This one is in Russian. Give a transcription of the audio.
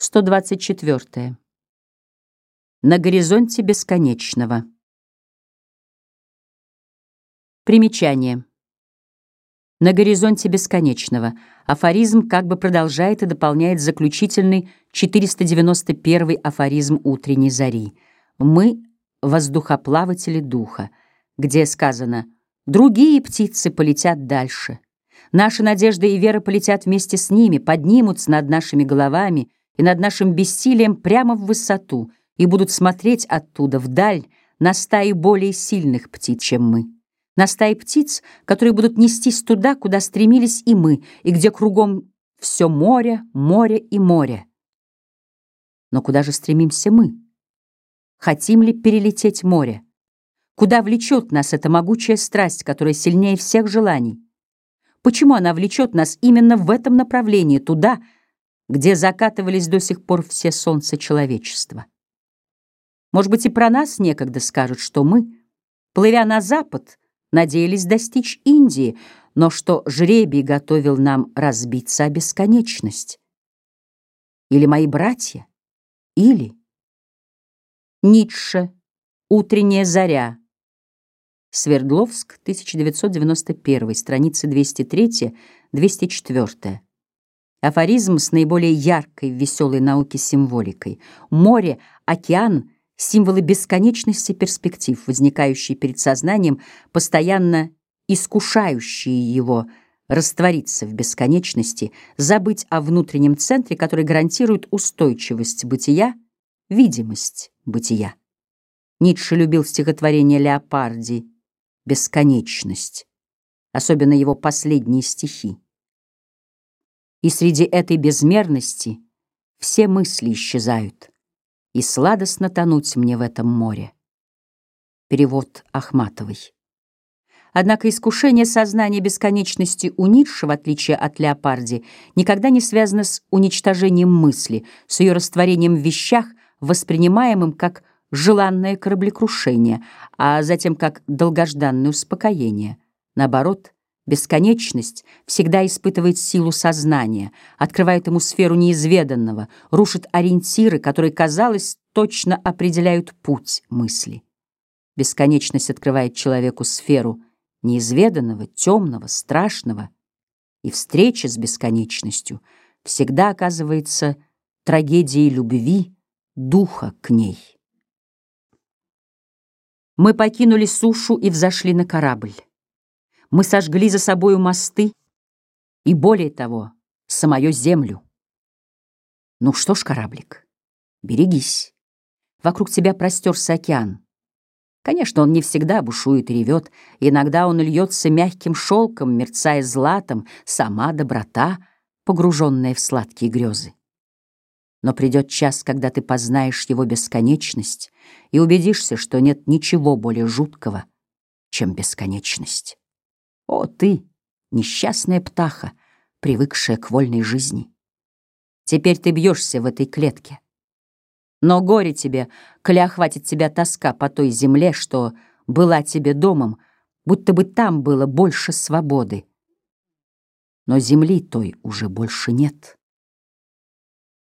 124. На горизонте бесконечного. Примечание. На горизонте бесконечного. Афоризм как бы продолжает и дополняет заключительный 491 афоризм утренней зари. Мы — воздухоплаватели духа, где сказано «другие птицы полетят дальше». Наши надежды и вера полетят вместе с ними, поднимутся над нашими головами — и над нашим бессилием прямо в высоту и будут смотреть оттуда вдаль на стаи более сильных птиц, чем мы. На стаи птиц, которые будут нестись туда, куда стремились и мы, и где кругом все море, море и море. Но куда же стремимся мы? Хотим ли перелететь море? Куда влечет нас эта могучая страсть, которая сильнее всех желаний? Почему она влечет нас именно в этом направлении, туда, где закатывались до сих пор все солнца человечества. Может быть, и про нас некогда скажут, что мы, плывя на запад, надеялись достичь Индии, но что жребий готовил нам разбиться о бесконечность. Или мои братья, или Ницше, «Утренняя заря», Свердловск, 1991, страницы 203-204. Афоризм с наиболее яркой веселой науке символикой. Море, океан — символы бесконечности перспектив, возникающие перед сознанием, постоянно искушающие его раствориться в бесконечности, забыть о внутреннем центре, который гарантирует устойчивость бытия, видимость бытия. Ницше любил стихотворение Леопарди «Бесконечность», особенно его последние стихи. И среди этой безмерности все мысли исчезают, и сладостно тонуть мне в этом море. Перевод Ахматовой. Однако искушение сознания бесконечности у Ницше, в отличие от Леопарди, никогда не связано с уничтожением мысли, с ее растворением в вещах, воспринимаемым как желанное кораблекрушение, а затем как долгожданное успокоение. Наоборот, Бесконечность всегда испытывает силу сознания, открывает ему сферу неизведанного, рушит ориентиры, которые, казалось, точно определяют путь мысли. Бесконечность открывает человеку сферу неизведанного, темного, страшного, и встреча с бесконечностью всегда оказывается трагедией любви, духа к ней. Мы покинули сушу и взошли на корабль. Мы сожгли за собою мосты и, более того, самую землю. Ну что ж, кораблик, берегись. Вокруг тебя простерся океан. Конечно, он не всегда бушует и ревет, иногда он льется мягким шелком, мерцая златом, сама доброта, погруженная в сладкие грезы. Но придет час, когда ты познаешь его бесконечность и убедишься, что нет ничего более жуткого, чем бесконечность. О, ты, несчастная птаха, привыкшая к вольной жизни. Теперь ты бьешься в этой клетке. Но горе тебе, коли охватит тебя тоска по той земле, что была тебе домом, будто бы там было больше свободы. Но земли той уже больше нет.